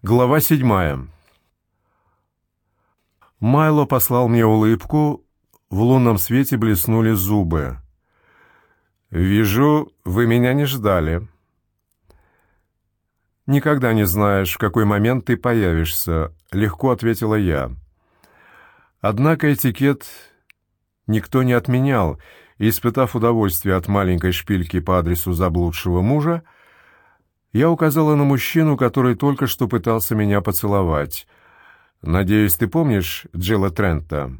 Глава седьмая. Майло послал мне улыбку, в лунном свете блеснули зубы. «Вижу, вы меня не ждали». «Никогда не знаешь, в какой момент ты появишься», — легко ответила я. Однако этикет никто не отменял, и, испытав удовольствие от маленькой шпильки по адресу заблудшего мужа, я указала на мужчину, который только что пытался меня поцеловать. «Надеюсь, ты помнишь Джилла Трента?»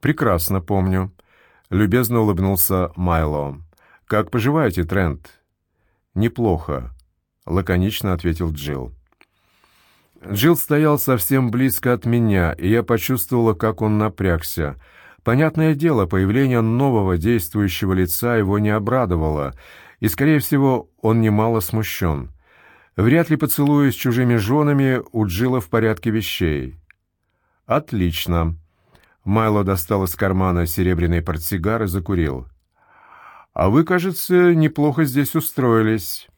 «Прекрасно помню», — любезно улыбнулся Майло. «Как поживаете, Трент?» «Неплохо», — лаконично ответил Джилл. Джилл стоял совсем близко от меня, и я почувствовала, как он напрягся. Понятное дело, появление нового действующего лица его не обрадовало — и, скорее всего, он немало смущен. Вряд ли поцелуя с чужими женами у Джилла в порядке вещей. «Отлично». Майло достал из кармана серебряный портсигар и закурил. «А вы, кажется, неплохо здесь устроились».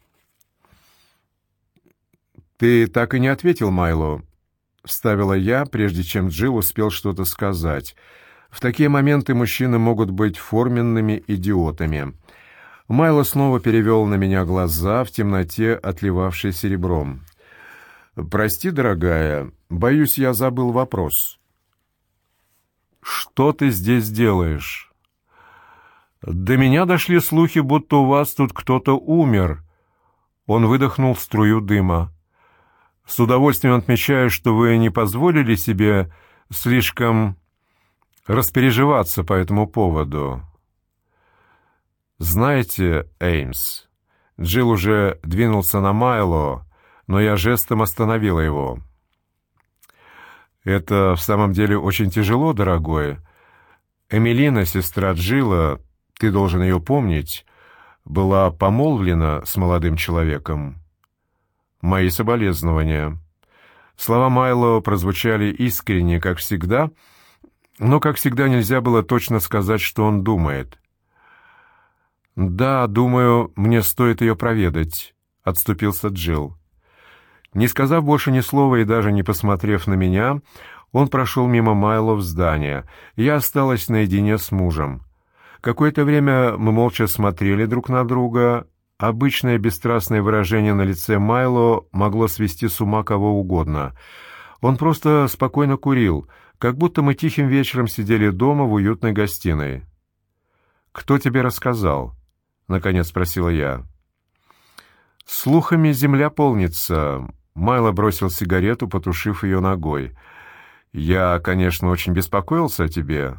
«Ты так и не ответил, Майло», — вставила я, прежде чем Джилл успел что-то сказать. «В такие моменты мужчины могут быть форменными идиотами». Майло снова перевел на меня глаза в темноте, отливавшей серебром. «Прости, дорогая, боюсь, я забыл вопрос». «Что ты здесь делаешь?» «До меня дошли слухи, будто у вас тут кто-то умер». Он выдохнул струю дыма. «С удовольствием отмечаю, что вы не позволили себе слишком распереживаться по этому поводу». «Знаете, Эймс...» Джилл уже двинулся на Майло, но я жестом остановила его. «Это в самом деле очень тяжело, дорогой. Эмилина, сестра Джилла, ты должен ее помнить, была помолвлена с молодым человеком. Мои соболезнования». Слова Майло прозвучали искренне, как всегда, но, как всегда, нельзя было точно сказать, что он думает. «Да, думаю, мне стоит ее проведать», — отступился Джилл. Не сказав больше ни слова и даже не посмотрев на меня, он прошел мимо Майло в здание. Я осталась наедине с мужем. Какое-то время мы молча смотрели друг на друга. Обычное бесстрастное выражение на лице Майло могло свести с ума кого угодно. Он просто спокойно курил, как будто мы тихим вечером сидели дома в уютной гостиной. «Кто тебе рассказал?» — наконец спросила я. «Слухами земля полнится». Майло бросил сигарету, потушив ее ногой. «Я, конечно, очень беспокоился о тебе».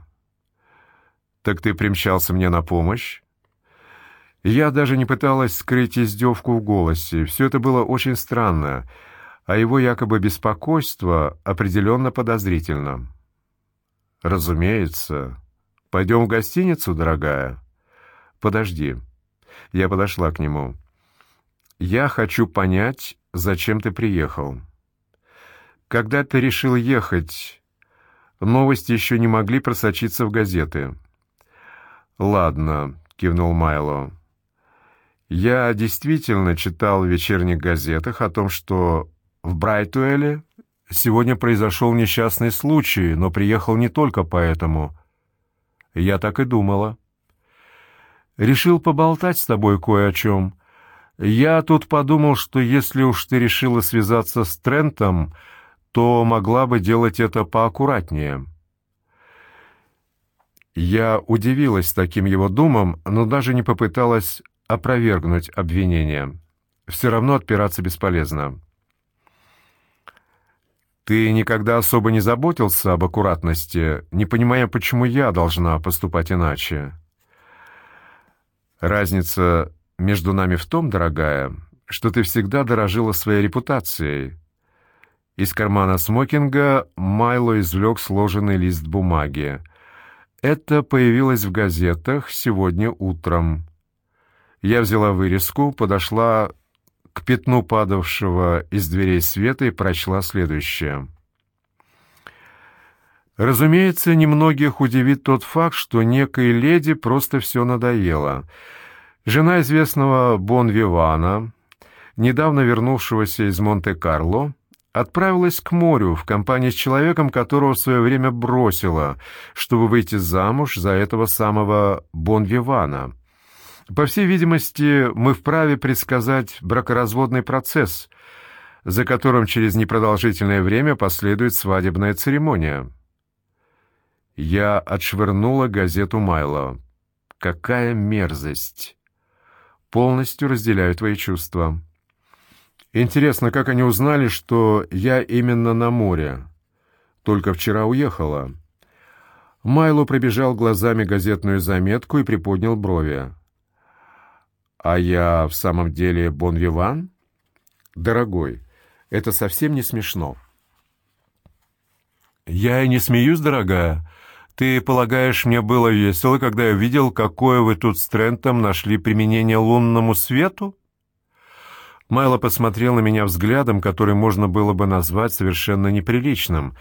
«Так ты примчался мне на помощь?» Я даже не пыталась скрыть издевку в голосе. Все это было очень странно, а его якобы беспокойство определенно подозрительно. «Разумеется. Пойдем в гостиницу, дорогая?» «Подожди». Я подошла к нему. «Я хочу понять, зачем ты приехал. Когда ты решил ехать, новости еще не могли просочиться в газеты». «Ладно», — кивнул Майло. «Я действительно читал в вечерних газетах о том, что в Брайтуэле сегодня произошел несчастный случай, но приехал не только поэтому. Я так и думала». Решил поболтать с тобой кое о чем. Я тут подумал, что если уж ты решила связаться с Трентом, то могла бы делать это поаккуратнее». Я удивилась таким его думам, но даже не попыталась опровергнуть обвинение. Все равно отпираться бесполезно. «Ты никогда особо не заботился об аккуратности, не понимая, почему я должна поступать иначе?» Разница между нами в том, дорогая, что ты всегда дорожила своей репутацией. Из кармана смокинга Майло извлек сложенный лист бумаги. Это появилось в газетах сегодня утром. Я взяла вырезку, подошла к пятну падавшего из дверей света и прочла следующее. Разумеется, немногих удивит тот факт, что некой леди просто все надоело. Жена известного Бон Вивана, недавно вернувшегося из Монте-Карло, отправилась к морю в компании с человеком, которого в свое время бросила, чтобы выйти замуж за этого самого Бонвивана. По всей видимости, мы вправе предсказать бракоразводный процесс, за которым через непродолжительное время последует свадебная церемония. Я отшвырнула газету Майло. «Какая мерзость!» «Полностью разделяю твои чувства». Интересно, как они узнали, что я именно на море? Только вчера уехала. Майло пробежал глазами газетную заметку и приподнял брови. «А я в самом деле Бонвиван?» «Дорогой, это совсем не смешно». «Я и не смеюсь, дорогая. Ты полагаешь, мне было весело, когда я видел, какое вы тут с Трентом нашли применение лунному свету?» Майло посмотрел на меня взглядом, который можно было бы назвать совершенно неприличным,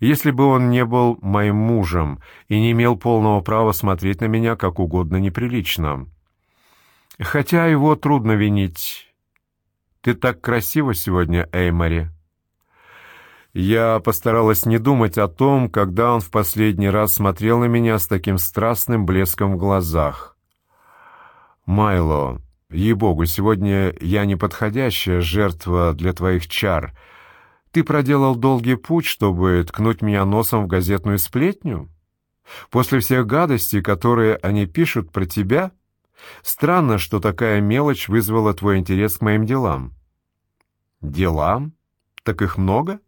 если бы он не был моим мужем и не имел полного права смотреть на меня как угодно неприлично. Хотя его трудно винить. Ты так красива сегодня, Эймори. Я постаралась не думать о том, когда он в последний раз смотрел на меня с таким страстным блеском в глазах. «Майло, Ей-богу, сегодня я неподходящая жертва для твоих чар. Ты проделал долгий путь, чтобы ткнуть меня носом в газетную сплетню? После всех гадостей, которые они пишут про тебя? Странно, что такая мелочь вызвала твой интерес к моим делам». «Делам? Так их много?» —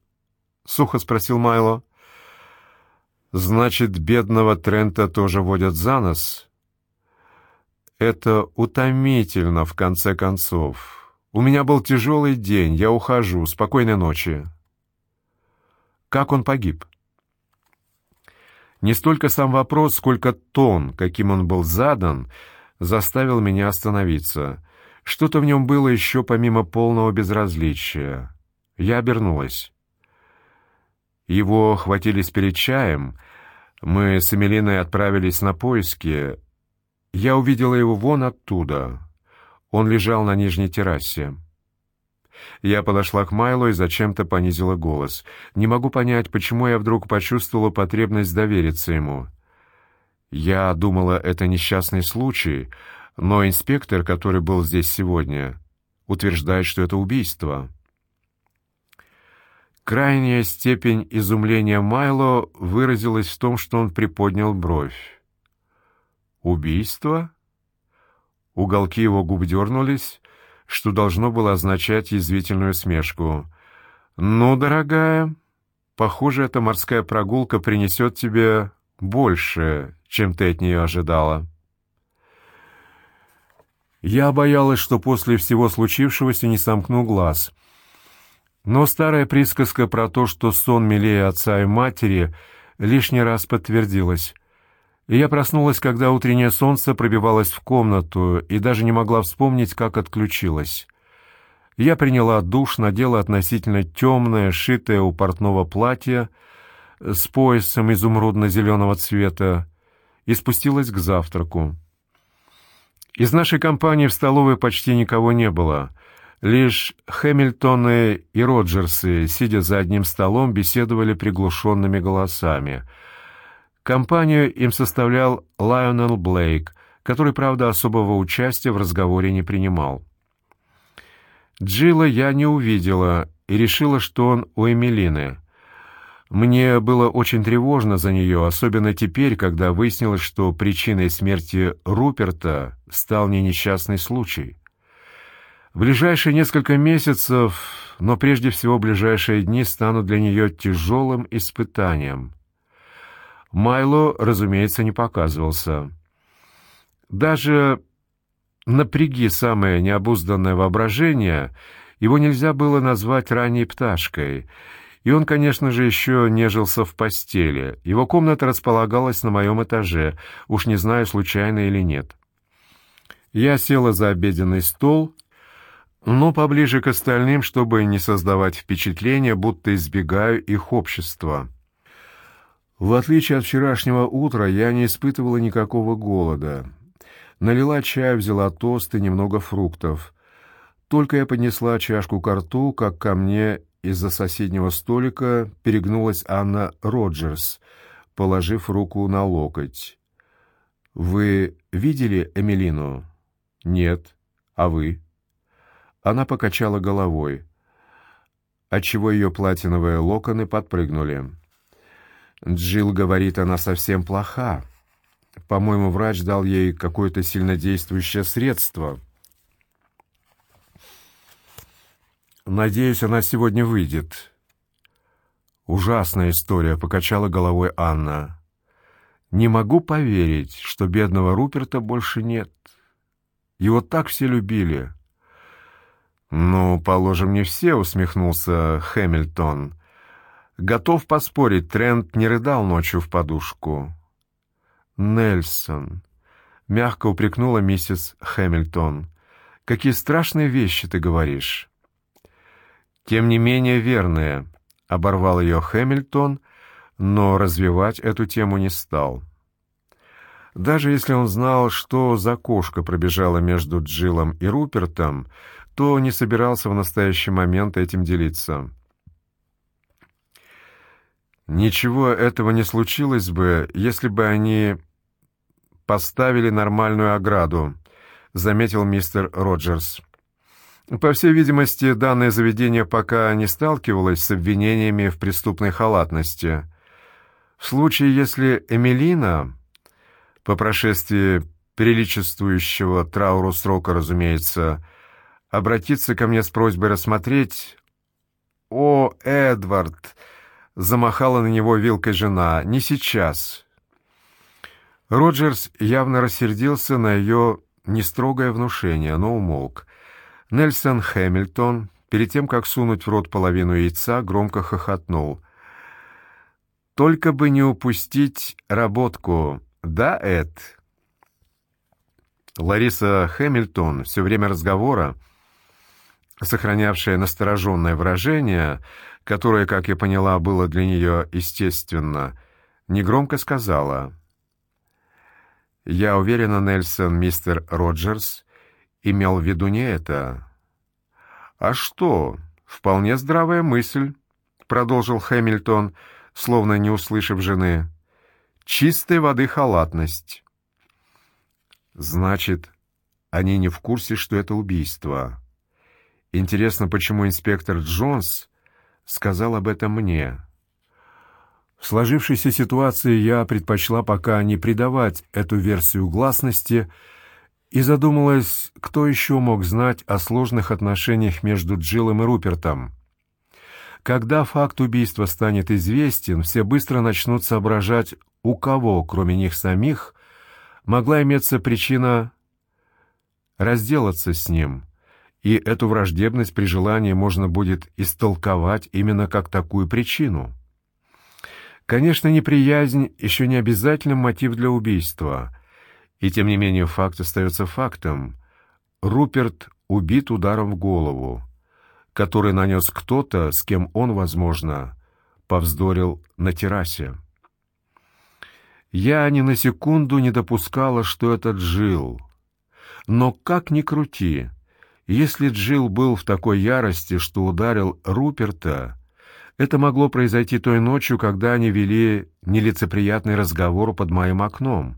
сухо спросил Майло. «Значит, бедного Трента тоже водят за нос?» Это утомительно, в конце концов. У меня был тяжелый день, я ухожу. Спокойной ночи. Как он погиб? Не столько сам вопрос, сколько тон, каким он был задан, заставил меня остановиться. Что-то в нем было еще помимо полного безразличия. Я обернулась. Его хватились перед чаем. Мы с Эмилиной отправились на поиски. Я увидела его вон оттуда. Он лежал на нижней террасе. Я подошла к Майлу и зачем-то понизила голос. Не могу понять, почему я вдруг почувствовала потребность довериться ему. Я думала, это несчастный случай, но инспектор, который был здесь сегодня, утверждает, что это убийство. Крайняя степень изумления Майло выразилась в том, что он приподнял бровь. «Убийство?» Уголки его губ дернулись, что должно было означать язвительную смешку. «Ну, дорогая, похоже, эта морская прогулка принесет тебе больше, чем ты от нее ожидала». Я боялась, что после всего случившегося не сомкну глаз. Но старая присказка про то, что сон милее отца и матери, лишний раз подтвердилась и я проснулась, когда утреннее солнце пробивалось в комнату, и даже не могла вспомнить, как отключилась. Я приняла душ, надела относительно темное, шитое у портного платье с поясом изумрудно-зеленого цвета и спустилась к завтраку. Из нашей компании в столовой почти никого не было. Лишь Хэмилтоны и Роджерсы, сидя за одним столом, беседовали приглушенными голосами — Компанию им составлял Лайонел Блейк, который, правда, особого участия в разговоре не принимал. Джилла я не увидела и решила, что он у Эмилины. Мне было очень тревожно за нее, особенно теперь, когда выяснилось, что причиной смерти Руперта стал не несчастный случай. В ближайшие несколько месяцев, но прежде всего ближайшие дни станут для нее тяжелым испытанием. Майло, разумеется, не показывался. Даже напряги самое необузданное воображение, его нельзя было назвать ранней пташкой, и он, конечно же, еще нежился в постели. Его комната располагалась на моем этаже, уж не знаю, случайно или нет. Я села за обеденный стол, но поближе к остальным, чтобы не создавать впечатления, будто избегаю их общества. В отличие от вчерашнего утра, я не испытывала никакого голода. Налила чай, взяла тост и немного фруктов. Только я поднесла чашку к рту, как ко мне из-за соседнего столика перегнулась Анна Роджерс, положив руку на локоть. «Вы видели Эмилину?» «Нет. А вы?» Она покачала головой, отчего ее платиновые локоны подпрыгнули. Джилл говорит, она совсем плоха. По-моему, врач дал ей какое-то сильнодействующее средство. Надеюсь, она сегодня выйдет. Ужасная история, покачала головой Анна. Не могу поверить, что бедного Руперта больше нет. Его так все любили. Ну, положим, не все, усмехнулся Хэмилтон. Готов поспорить, Трент не рыдал ночью в подушку. Нельсон, мягко упрекнула миссис Хэмилтон. Какие страшные вещи ты говоришь. Тем не менее верные, оборвал ее Хэмилтон, но развивать эту тему не стал. Даже если он знал, что за кошка пробежала между Джилом и Рупертом, то не собирался в настоящий момент этим делиться. Ничего этого не случилось бы, если бы они поставили нормальную ограду, заметил мистер Роджерс. По всей видимости, данное заведение пока не сталкивалось с обвинениями в преступной халатности. В случае, если Эмилина, по прошествии приличествующего трауру срока, разумеется, обратится ко мне с просьбой рассмотреть... «О, Эдвард!» — замахала на него вилкой жена. «Не сейчас. Роджерс явно рассердился на ее нестрогое внушение, но умолк. Нельсон Хэмилтон, перед тем, как сунуть в рот половину яйца, громко хохотнул. «Только бы не упустить работку, да, Эд?» Лариса Хэмилтон все время разговора, сохранявшая настороженное выражение, которое, как я поняла, было для нее естественно, негромко сказала — я уверена, Нельсон, мистер Роджерс имел в виду не это. А что? Вполне здравая мысль, продолжил Хэмилтон, словно не услышав жены. Чистой воды халатность. Значит, они не в курсе, что это убийство. Интересно, почему инспектор Джонс сказал об этом мне? В сложившейся ситуации я предпочла пока не придавать эту версию гласности и задумалась, кто еще мог знать о сложных отношениях между Джилом и Рупертом. Когда факт убийства станет известен, все быстро начнут соображать, у кого, кроме них самих, могла иметься причина разделаться с ним, и эту враждебность при желании можно будет истолковать именно как такую причину. Конечно, неприязнь еще не обязательно мотив для убийства. И тем не менее факт остается фактом. Руперт убит ударом в голову, который нанес кто-то, с кем он, возможно, повздорил на террасе. Я ни на секунду не допускала, что это Джил. Но как ни крути, если Джил был в такой ярости, что ударил Руперта, это могло произойти той ночью, когда они вели нелицеприятный разговор под моим окном.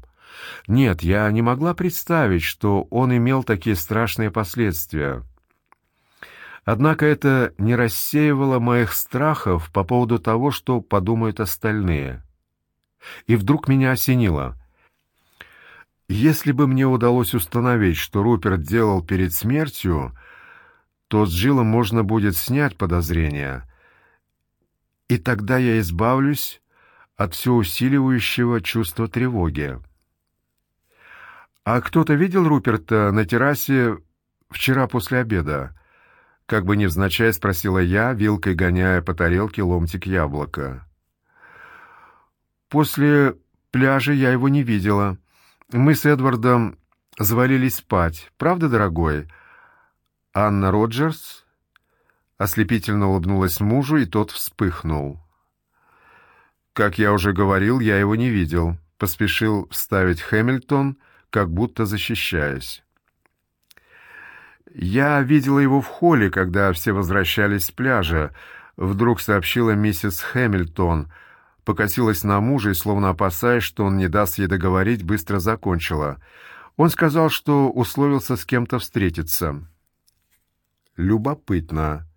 Нет, я не могла представить, что он имел такие страшные последствия. Однако это не рассеивало моих страхов по поводу того, что подумают остальные. И вдруг меня осенило. Если бы мне удалось установить, что Руперт делал перед смертью, то с Джилом можно будет снять подозрения — и тогда я избавлюсь от все усиливающего чувства тревоги. А кто-то видел Руперта на террасе вчера после обеда? Как бы невзначай спросила я, вилкой гоняя по тарелке ломтик яблока. После пляжа я его не видела. Мы с Эдвардом завалились спать. Правда, дорогой? Анна Роджерс Ослепительно улыбнулась мужу, и тот вспыхнул. «Как я уже говорил, я его не видел», — поспешил вставить Хэмилтон, как будто защищаясь. «Я видела его в холле, когда все возвращались с пляжа, вдруг сообщила миссис Хэмилтон, покосилась на мужа и, словно опасаясь, что он не даст ей договорить, быстро закончила. Он сказал, что условился с кем-то встретиться. Любопытно.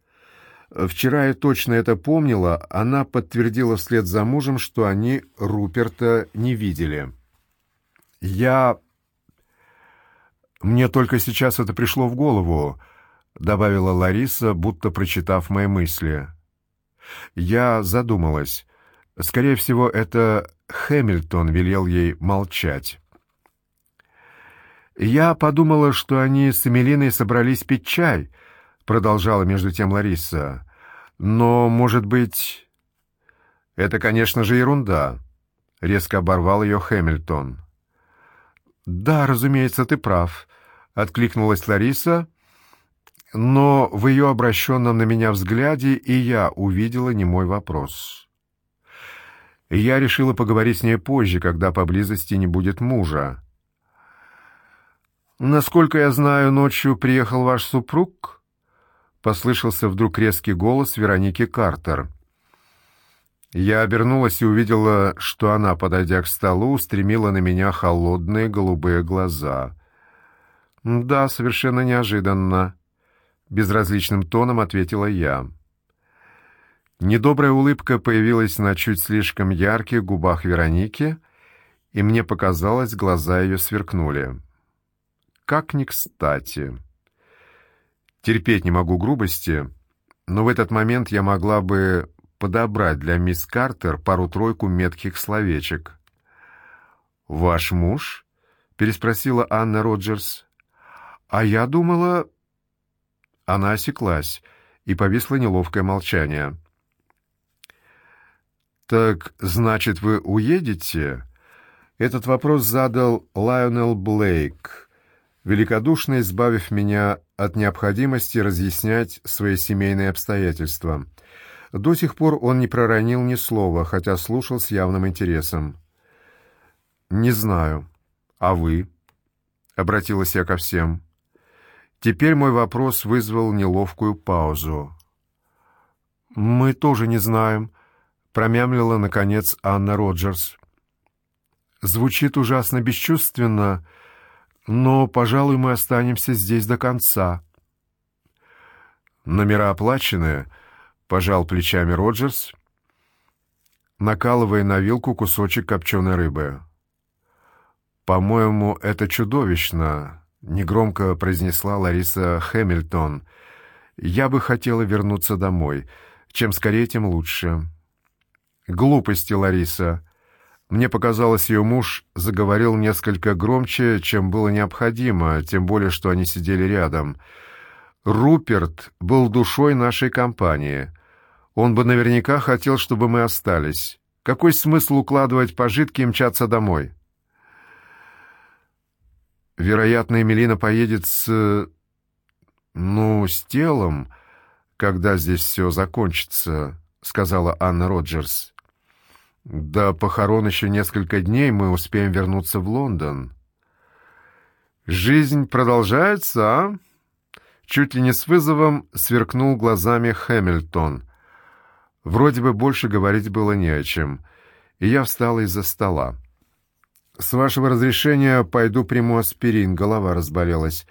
Вчера я точно это помнила, она подтвердила вслед за мужем, что они Руперта не видели. Я... Мне только сейчас это пришло в голову, добавила Лариса, будто прочитав мои мысли. Я задумалась. Скорее всего, это Хэмилтон велел ей молчать. Я подумала, что они с Эмилиной собрались пить чай, продолжала между тем Лариса. Но, может быть, это, конечно же, ерунда, резко оборвал ее Хэмилтон. Да, разумеется, ты прав, откликнулась Лариса, но в ее обращенном на меня взгляде и я увидела немой вопрос. Я решила поговорить с ней позже, когда поблизости не будет мужа. Насколько я знаю, ночью приехал ваш супруг? Послышался вдруг резкий голос Вероники Картер. Я обернулась и увидела, что она, подойдя к столу, устремила на меня холодные голубые глаза. Да, совершенно неожиданно, безразличным тоном ответила я. Недобрая улыбка появилась на чуть слишком ярких губах Вероники, и мне показалось, глаза ее сверкнули как ни кстати. Терпеть не могу грубости, но в этот момент я могла бы подобрать для мисс Картер пару-тройку метких словечек. «Ваш муж?» — переспросила Анна Роджерс. «А я думала...» Она осеклась, и повисло неловкое молчание. «Так, значит, вы уедете?» Этот вопрос задал Лайонел Блейк, великодушно избавив меня от необходимости разъяснять свои семейные обстоятельства. До сих пор он не проронил ни слова, хотя слушал с явным интересом. «Не знаю. А вы?» — обратилась я ко всем. Теперь мой вопрос вызвал неловкую паузу. «Мы тоже не знаем», — промямлила, наконец, Анна Роджерс. «Звучит ужасно бесчувственно», — но, пожалуй, мы останемся здесь до конца. Номера оплачены, пожал плечами Роджерс, накалывая на вилку кусочек копченой рыбы. По-моему, это чудовищно, негромко произнесла Лариса Хэмилтон. Я бы хотела вернуться домой. Чем скорее, тем лучше. Глупости, Лариса, мне показалось, ее муж заговорил несколько громче, чем было необходимо, тем более, что они сидели рядом. Руперт был душой нашей компании. Он бы наверняка хотел, чтобы мы остались. Какой смысл укладывать пожитки и мчаться домой? Вероятно, Эмилина поедет с... ну, с телом, когда здесь все закончится, сказала Анна Роджерс. До похорон еще несколько дней мы успеем вернуться в Лондон. Жизнь продолжается, а? Чуть ли не с вызовом сверкнул глазами Хэмилтон. Вроде бы больше говорить было не о чем, и я встала из-за стола. С вашего разрешения пойду приму аспирин, голова разболелась.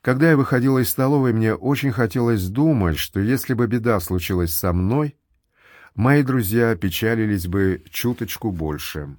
Когда я выходила из столовой, мне очень хотелось думать, что если бы беда случилась со мной, мои друзья печалились бы чуточку больше.